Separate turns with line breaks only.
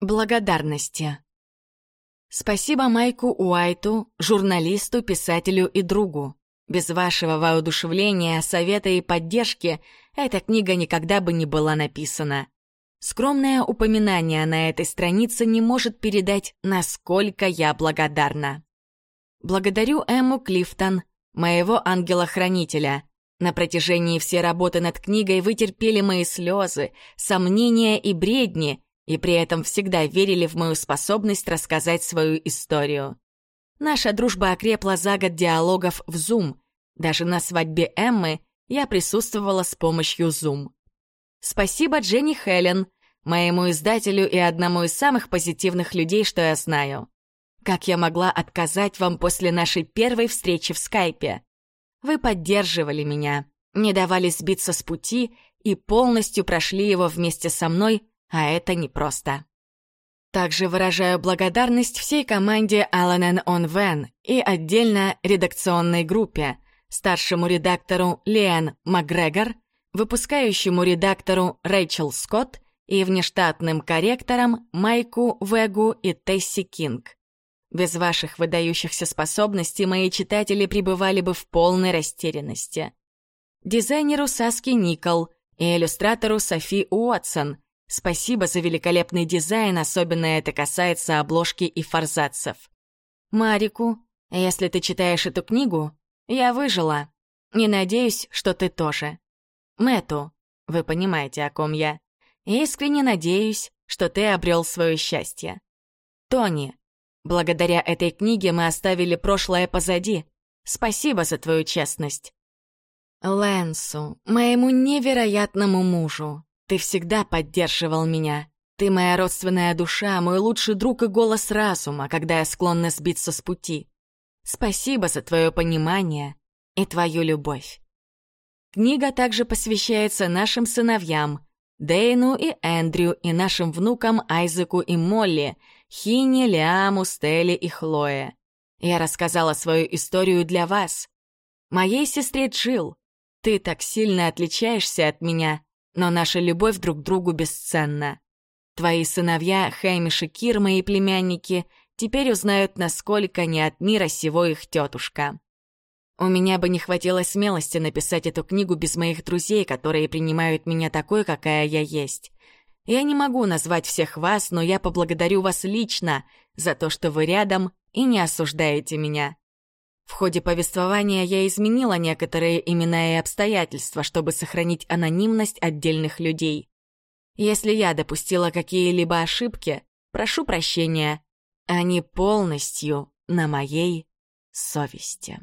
Благодарности. Спасибо Майку Уайту, журналисту, писателю и другу. Без вашего воодушевления, совета и поддержки эта книга никогда бы не была написана. Скромное упоминание на этой странице не может передать, насколько я благодарна. Благодарю Эмму Клифтон, моего ангела-хранителя. На протяжении всей работы над книгой вы терпели мои слезы, сомнения и бредни, и при этом всегда верили в мою способность рассказать свою историю. Наша дружба окрепла за год диалогов в Zoom. Даже на свадьбе Эммы я присутствовала с помощью Zoom. Спасибо Дженни Хелен, моему издателю и одному из самых позитивных людей, что я знаю. Как я могла отказать вам после нашей первой встречи в скайпе? Вы поддерживали меня, не давали сбиться с пути и полностью прошли его вместе со мной, а это непросто. Также выражаю благодарность всей команде On Van и отдельно редакционной группе, старшему редактору Лиэн Макгрегор, выпускающему редактору Рэйчел Скотт и внештатным корректорам Майку Вегу и Тесси Кинг. Без ваших выдающихся способностей мои читатели пребывали бы в полной растерянности. Дизайнеру Саски Никол и иллюстратору Софи Уотсон — Спасибо за великолепный дизайн, особенно это касается обложки и форзацев. Марику, если ты читаешь эту книгу, я выжила. Не надеюсь, что ты тоже. Мэту, вы понимаете, о ком я. Искренне надеюсь, что ты обрел свое счастье. Тони, благодаря этой книге мы оставили прошлое позади. Спасибо за твою честность. Лэнсу, моему невероятному мужу, ты всегда поддерживал меня. Ты моя родственная душа, мой лучший друг и голос разума, когда я склонна сбиться с пути. Спасибо за твое понимание и твою любовь. Книга также посвящается нашим сыновьям, Дейну и Эндрю, и нашим внукам Айзеку и Молли, Хине, Лиаму, Стелле и Хлое. Я рассказала свою историю для вас. Моей сестре Джилл, ты так сильно отличаешься от меня, но наша любовь друг к другу бесценна. Твои сыновья, Хэмиш и Кир, мои племянники, теперь узнают, насколько не от мира сего их тетушка. У меня бы не хватило смелости написать эту книгу без моих друзей, которые принимают меня такой, какая я есть. Я не могу назвать всех вас, но я поблагодарю вас лично за то, что вы рядом и не осуждаете меня. В ходе повествования я изменила некоторые имена и обстоятельства, чтобы сохранить анонимность отдельных людей. Если я допустила какие-либо ошибки, прошу прощения. Они полностью на моей совести.